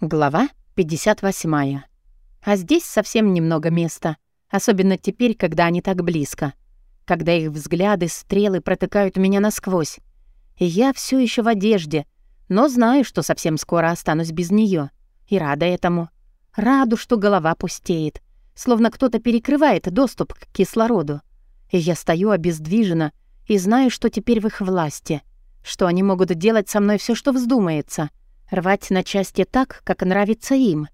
Глава 58. А здесь совсем немного места, особенно теперь, когда они так близко, когда их взгляды, стрелы протыкают меня насквозь. И я все еще в одежде, но знаю, что совсем скоро останусь без нее. И рада этому. Раду, что голова пустеет, словно кто-то перекрывает доступ к кислороду. И я стою обездвижена и знаю, что теперь в их власти, что они могут делать со мной все, что вздумается — Рвать на части так, как нравится им.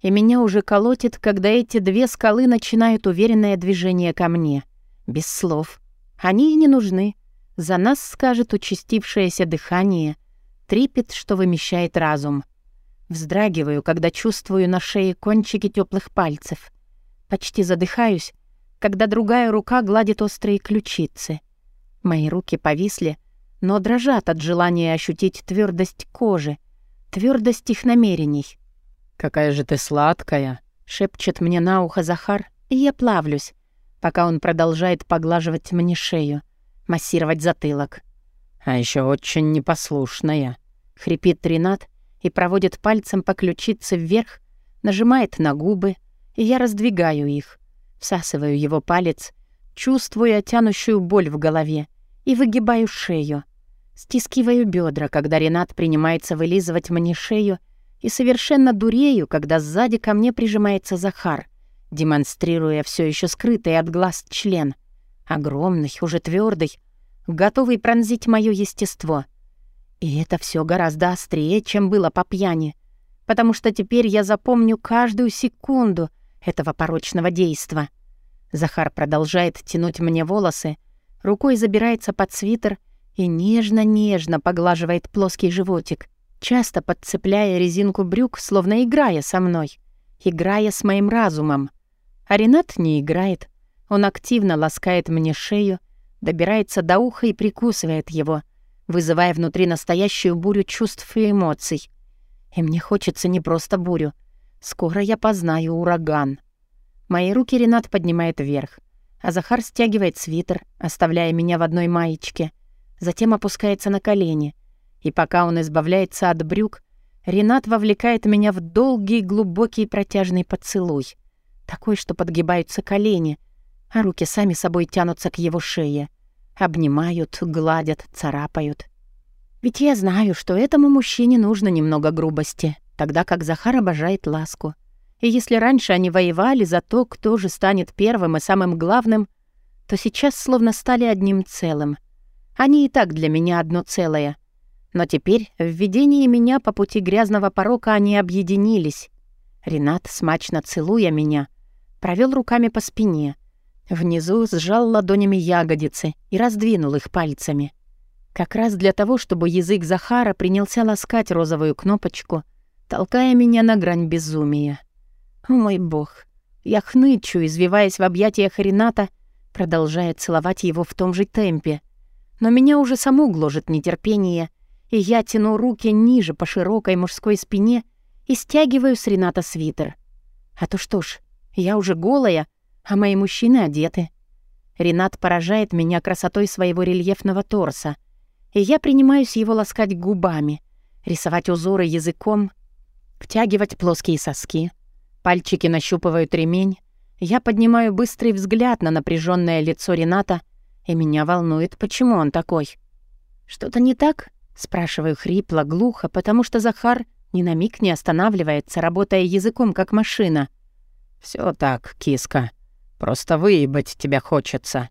И меня уже колотит, когда эти две скалы начинают уверенное движение ко мне. Без слов. Они и не нужны. За нас скажет участившееся дыхание, трепет, что вымещает разум. Вздрагиваю, когда чувствую на шее кончики теплых пальцев. Почти задыхаюсь, когда другая рука гладит острые ключицы. Мои руки повисли, но дрожат от желания ощутить твердость кожи, твердость их намерений. «Какая же ты сладкая!» — шепчет мне на ухо Захар, и я плавлюсь, пока он продолжает поглаживать мне шею, массировать затылок. «А еще очень непослушная!» — хрипит Ренат и проводит пальцем по ключице вверх, нажимает на губы, и я раздвигаю их, всасываю его палец, чувствуя тянущую боль в голове, и выгибаю шею — Стискиваю бедра, когда Ренат принимается вылизывать мне шею, и совершенно дурею, когда сзади ко мне прижимается Захар, демонстрируя все еще скрытый от глаз член. Огромный, уже твердый, готовый пронзить мое естество. И это все гораздо острее, чем было по пьяни, потому что теперь я запомню каждую секунду этого порочного действа. Захар продолжает тянуть мне волосы, рукой забирается под свитер — и нежно-нежно поглаживает плоский животик, часто подцепляя резинку брюк, словно играя со мной, играя с моим разумом. А Ренат не играет. Он активно ласкает мне шею, добирается до уха и прикусывает его, вызывая внутри настоящую бурю чувств и эмоций. И мне хочется не просто бурю. Скоро я познаю ураган. Мои руки Ренат поднимает вверх, а Захар стягивает свитер, оставляя меня в одной маечке — затем опускается на колени. И пока он избавляется от брюк, Ренат вовлекает меня в долгий, глубокий протяжный поцелуй. Такой, что подгибаются колени, а руки сами собой тянутся к его шее. Обнимают, гладят, царапают. Ведь я знаю, что этому мужчине нужно немного грубости, тогда как Захар обожает ласку. И если раньше они воевали за то, кто же станет первым и самым главным, то сейчас словно стали одним целым — они и так для меня одно целое. Но теперь в видении меня по пути грязного порока они объединились. Ренат, смачно целуя меня, провел руками по спине. Внизу сжал ладонями ягодицы и раздвинул их пальцами. Как раз для того, чтобы язык Захара принялся ласкать розовую кнопочку, толкая меня на грань безумия. О мой бог! Я хнычу, извиваясь в объятиях Рената, продолжая целовать его в том же темпе — но меня уже саму гложет нетерпение, и я тяну руки ниже по широкой мужской спине и стягиваю с Рената свитер. А то что ж, я уже голая, а мои мужчины одеты. Ренат поражает меня красотой своего рельефного торса, и я принимаюсь его ласкать губами, рисовать узоры языком, втягивать плоские соски. Пальчики нащупывают ремень. Я поднимаю быстрый взгляд на напряженное лицо Рената и меня волнует, почему он такой. «Что-то не так?» — спрашиваю хрипло, глухо, потому что Захар ни на миг не останавливается, работая языком, как машина. Все так, киска. Просто выебать тебя хочется».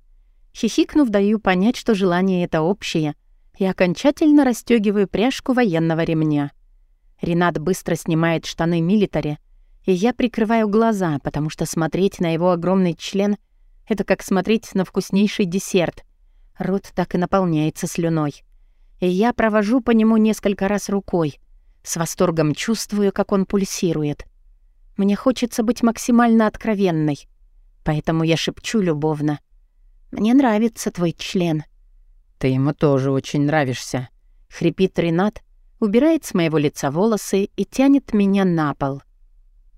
Хихикнув, даю понять, что желание это общее, и окончательно расстегиваю пряжку военного ремня. Ренат быстро снимает штаны милитари, и я прикрываю глаза, потому что смотреть на его огромный член — это как смотреть на вкуснейший десерт. Рот так и наполняется слюной. И я провожу по нему несколько раз рукой. С восторгом чувствую, как он пульсирует. Мне хочется быть максимально откровенной. Поэтому я шепчу любовно. «Мне нравится твой член». «Ты ему тоже очень нравишься», — хрипит Ренат, убирает с моего лица волосы и тянет меня на пол.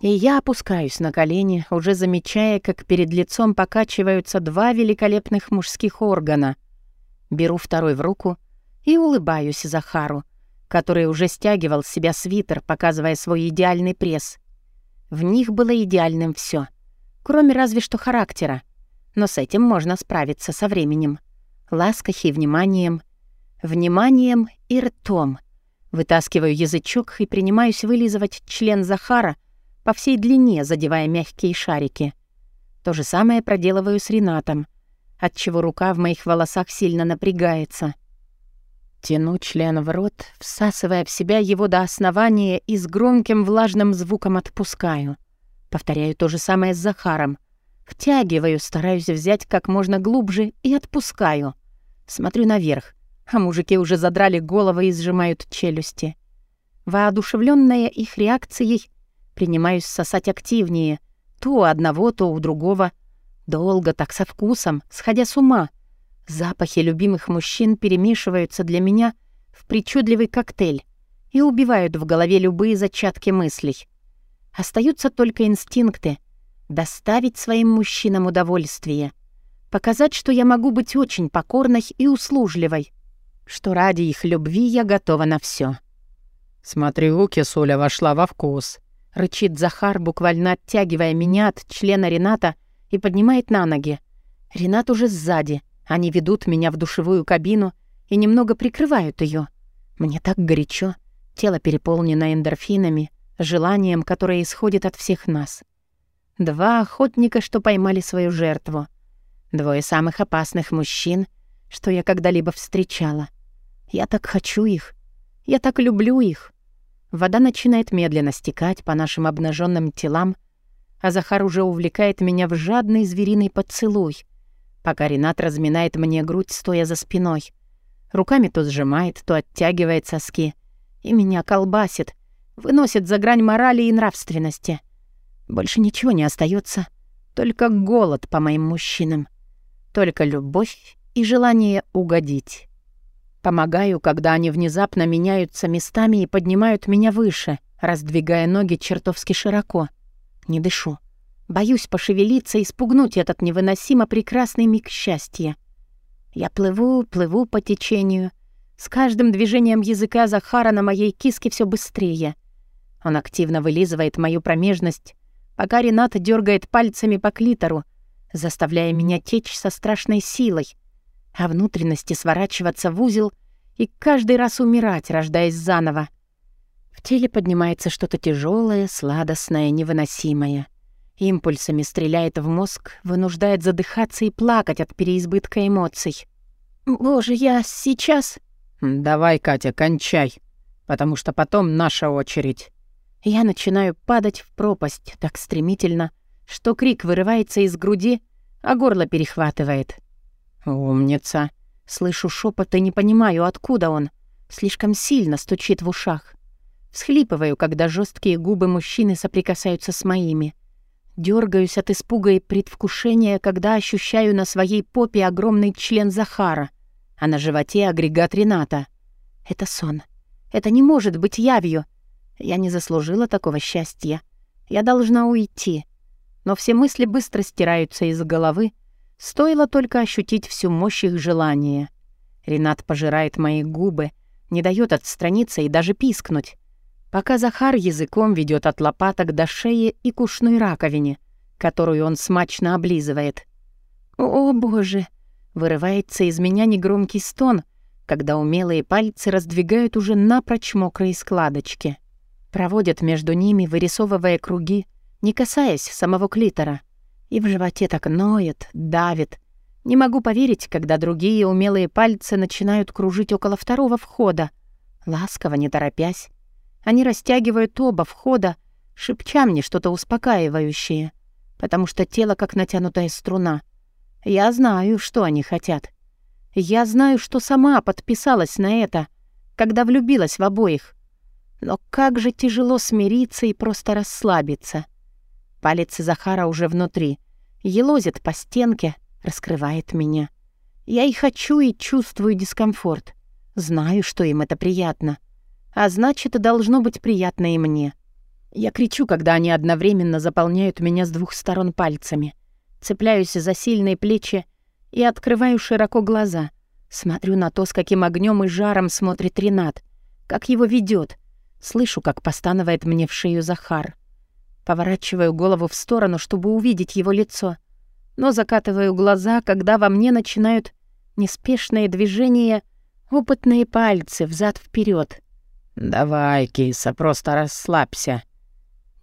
И я опускаюсь на колени, уже замечая, как перед лицом покачиваются два великолепных мужских органа. Беру второй в руку и улыбаюсь Захару, который уже стягивал с себя свитер, показывая свой идеальный пресс. В них было идеальным все, кроме разве что характера. Но с этим можно справиться со временем. Лаской и вниманием. Вниманием и ртом. Вытаскиваю язычок и принимаюсь вылизывать член Захара по всей длине, задевая мягкие шарики. То же самое проделываю с Ренатом, отчего рука в моих волосах сильно напрягается. Тяну член в рот, всасывая в себя его до основания и с громким влажным звуком отпускаю. Повторяю то же самое с Захаром. Втягиваю, стараюсь взять как можно глубже и отпускаю. Смотрю наверх, а мужики уже задрали головы и сжимают челюсти. Воодушевленная их реакцией, принимаюсь сосать активнее, то у одного, то у другого. Долго так со вкусом, сходя с ума — Запахи любимых мужчин перемешиваются для меня в причудливый коктейль и убивают в голове любые зачатки мыслей. Остаются только инстинкты — доставить своим мужчинам удовольствие, показать, что я могу быть очень покорной и услужливой, что ради их любви я готова на все. «Смотрю, кисуля вошла во вкус», — рычит Захар, буквально оттягивая меня от члена Рената и поднимает на ноги. Ренат уже сзади — они ведут меня в душевую кабину и немного прикрывают ее. Мне так горячо, тело переполнено эндорфинами, желанием, которое исходит от всех нас. Два охотника, что поймали свою жертву. Двое самых опасных мужчин, что я когда-либо встречала. Я так хочу их. Я так люблю их. Вода начинает медленно стекать по нашим обнаженным телам, а Захар уже увлекает меня в жадный звериный поцелуй — пока Ренат разминает мне грудь, стоя за спиной. Руками то сжимает, то оттягивает соски. И меня колбасит, выносит за грань морали и нравственности. Больше ничего не остается, только голод по моим мужчинам. Только любовь и желание угодить. Помогаю, когда они внезапно меняются местами и поднимают меня выше, раздвигая ноги чертовски широко. Не дышу. Боюсь пошевелиться и спугнуть этот невыносимо прекрасный миг счастья. Я плыву, плыву по течению. С каждым движением языка Захара на моей киске все быстрее. Он активно вылизывает мою промежность, пока Ренат дергает пальцами по клитору, заставляя меня течь со страшной силой, а внутренности сворачиваться в узел и каждый раз умирать, рождаясь заново. В теле поднимается что-то тяжелое, сладостное, невыносимое. Импульсами стреляет в мозг, вынуждает задыхаться и плакать от переизбытка эмоций. «Боже, я сейчас...» «Давай, Катя, кончай, потому что потом наша очередь». Я начинаю падать в пропасть так стремительно, что крик вырывается из груди, а горло перехватывает. «Умница!» Слышу шепот и не понимаю, откуда он. Слишком сильно стучит в ушах. Всхлипываю, когда жесткие губы мужчины соприкасаются с моими. Дергаюсь от испуга и предвкушения, когда ощущаю на своей попе огромный член Захара, а на животе агрегат Рената. Это сон. Это не может быть явью. Я не заслужила такого счастья. Я должна уйти. Но все мысли быстро стираются из головы. Стоило только ощутить всю мощь их желания. Ренат пожирает мои губы, не дает отстраниться и даже пискнуть пока Захар языком ведет от лопаток до шеи и к ушной раковине, которую он смачно облизывает. «О, боже!» — вырывается из меня негромкий стон, когда умелые пальцы раздвигают уже напрочь мокрые складочки. Проводят между ними, вырисовывая круги, не касаясь самого клитора. И в животе так ноет, давит. Не могу поверить, когда другие умелые пальцы начинают кружить около второго входа, ласково, не торопясь, они растягивают оба входа, шепча мне что-то успокаивающее, потому что тело как натянутая струна. Я знаю, что они хотят. Я знаю, что сама подписалась на это, когда влюбилась в обоих. Но как же тяжело смириться и просто расслабиться. Палец Захара уже внутри, елозит по стенке, раскрывает меня. Я и хочу, и чувствую дискомфорт. Знаю, что им это приятно. — а значит, должно быть приятно и мне. Я кричу, когда они одновременно заполняют меня с двух сторон пальцами. Цепляюсь за сильные плечи и открываю широко глаза. Смотрю на то, с каким огнем и жаром смотрит Ренат, как его ведет. Слышу, как постанывает мне в шею Захар. Поворачиваю голову в сторону, чтобы увидеть его лицо. Но закатываю глаза, когда во мне начинают неспешные движения, опытные пальцы взад вперед. «Давай, киса, просто расслабься.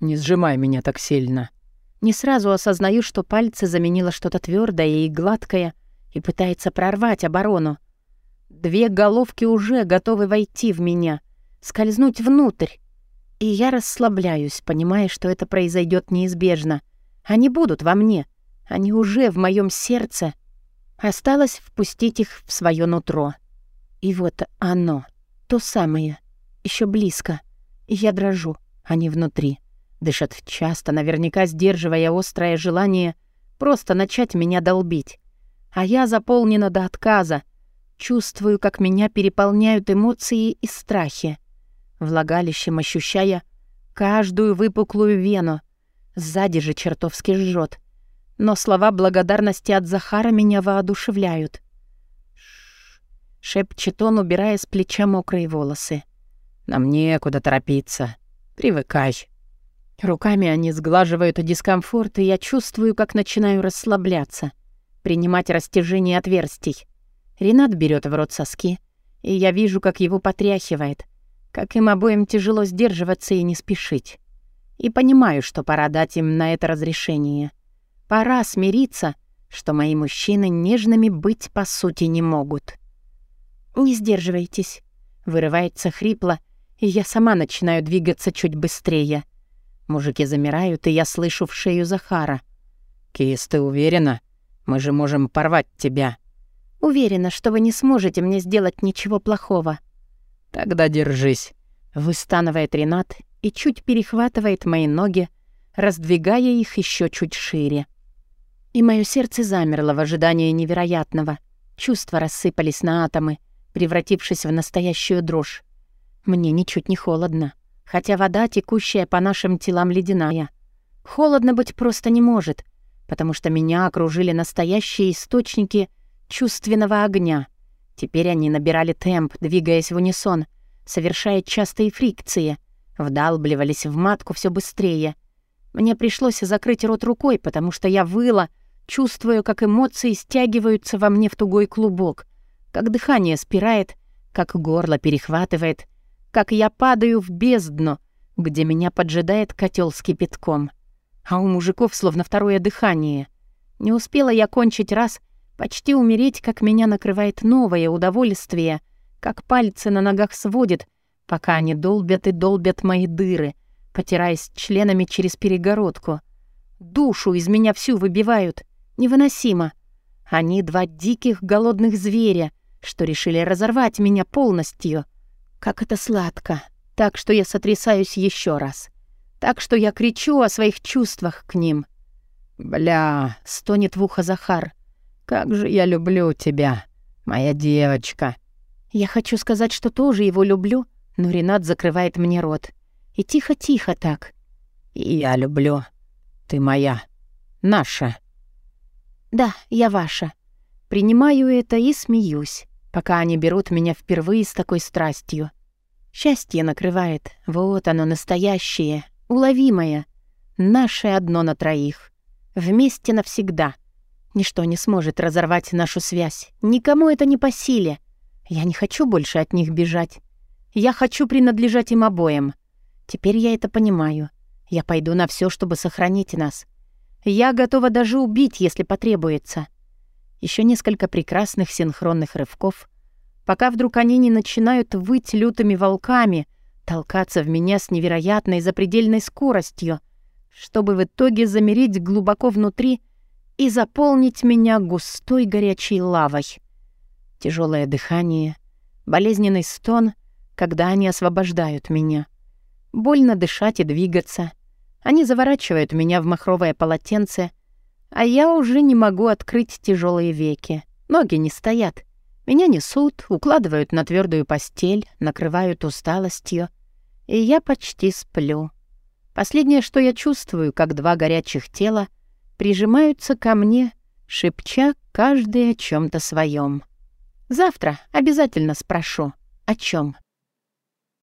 Не сжимай меня так сильно». Не сразу осознаю, что пальцы заменило что-то твердое и гладкое и пытается прорвать оборону. Две головки уже готовы войти в меня, скользнуть внутрь. И я расслабляюсь, понимая, что это произойдет неизбежно. Они будут во мне. Они уже в моем сердце. Осталось впустить их в свое нутро. И вот оно, то самое, еще близко. Я дрожу, они внутри. Дышат часто, наверняка сдерживая острое желание просто начать меня долбить. А я заполнена до отказа. Чувствую, как меня переполняют эмоции и страхи влагалищем ощущая каждую выпуклую вену. Сзади же чертовски жжет. Но слова благодарности от Захара меня воодушевляют. Ш шепчет он, убирая с плеча мокрые волосы. «Нам некуда торопиться. Привыкай». Руками они сглаживают дискомфорт, и я чувствую, как начинаю расслабляться, принимать растяжение отверстий. Ренат берет в рот соски, и я вижу, как его потряхивает — как им обоим тяжело сдерживаться и не спешить. И понимаю, что пора дать им на это разрешение. Пора смириться, что мои мужчины нежными быть по сути не могут. «Не сдерживайтесь», — вырывается хрипло, и я сама начинаю двигаться чуть быстрее. Мужики замирают, и я слышу в шею Захара. «Кис, ты уверена? Мы же можем порвать тебя». «Уверена, что вы не сможете мне сделать ничего плохого». «Тогда держись», — выстанывает Ренат и чуть перехватывает мои ноги, раздвигая их еще чуть шире. И мое сердце замерло в ожидании невероятного. Чувства рассыпались на атомы, превратившись в настоящую дрожь. Мне ничуть не холодно, хотя вода, текущая по нашим телам, ледяная. Холодно быть просто не может, потому что меня окружили настоящие источники чувственного огня — Теперь они набирали темп, двигаясь в унисон, совершая частые фрикции, вдалбливались в матку все быстрее. Мне пришлось закрыть рот рукой, потому что я выла, чувствуя, как эмоции стягиваются во мне в тугой клубок, как дыхание спирает, как горло перехватывает, как я падаю в бездну, где меня поджидает котел с кипятком. А у мужиков словно второе дыхание. Не успела я кончить раз, Почти умереть, как меня накрывает новое удовольствие, как пальцы на ногах сводит, пока они долбят и долбят мои дыры, потираясь членами через перегородку. Душу из меня всю выбивают. Невыносимо. Они два диких голодных зверя, что решили разорвать меня полностью. Как это сладко. Так что я сотрясаюсь еще раз. Так что я кричу о своих чувствах к ним. «Бля!» — стонет в ухо Захар. Как же я люблю тебя, моя девочка!» Я хочу сказать, что тоже его люблю, но Ренат закрывает мне рот. И тихо-тихо так. И я люблю. Ты моя. Наша. Да, я ваша. Принимаю это и смеюсь, пока они берут меня впервые с такой страстью. Счастье накрывает. Вот оно настоящее, уловимое. Наше одно на троих. Вместе навсегда — Ничто не сможет разорвать нашу связь. Никому это не по силе. Я не хочу больше от них бежать. Я хочу принадлежать им обоим. Теперь я это понимаю. Я пойду на все, чтобы сохранить нас. Я готова даже убить, если потребуется. Еще несколько прекрасных синхронных рывков, пока вдруг они не начинают выть лютыми волками, толкаться в меня с невероятной запредельной скоростью, чтобы в итоге замереть глубоко внутри и заполнить меня густой горячей лавой. Тяжелое дыхание, болезненный стон, когда они освобождают меня. Больно дышать и двигаться. Они заворачивают меня в махровое полотенце, а я уже не могу открыть тяжелые веки. Ноги не стоят. Меня несут, укладывают на твердую постель, накрывают усталостью, и я почти сплю. Последнее, что я чувствую, как два горячих тела — прижимаются ко мне, шепча каждый о чем то своем. Завтра обязательно спрошу, о чем.